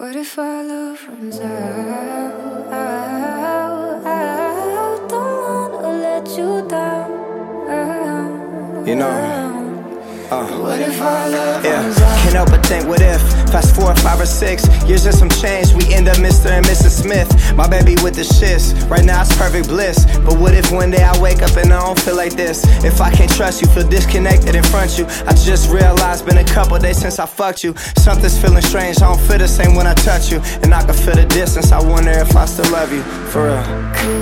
What if our love runs out? out? Don't wanna let you down. You know. Uh, What if our love yeah, runs out? Can't help but think, what if? Fast forward five or six years and some change, we end up Mr. and Mrs. Smith. My baby with the shits, right now it's perfect bliss. But what if one day I wake up and I don't feel like this? If I can't trust you, feel disconnected in front of you. I just realized, been a couple days since I fucked you. Something's feeling strange, I don't feel the same when I touch you. And I can feel the distance, I wonder if I still love you. For real,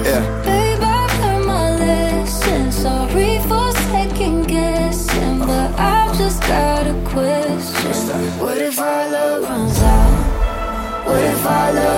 yeah. Got a question. What if our love runs out? What if our love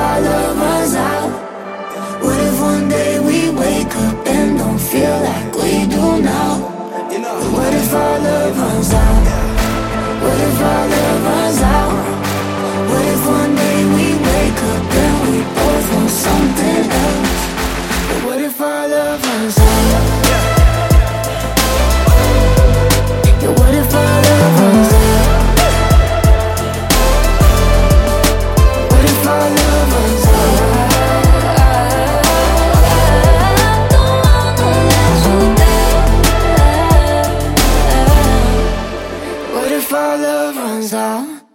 our love runs out? What if one day we wake up and don't feel like we do now? What if our love runs out? What if our love runs out? What if one day we wake up and we both want something else? But what if our love runs out? if our love runs out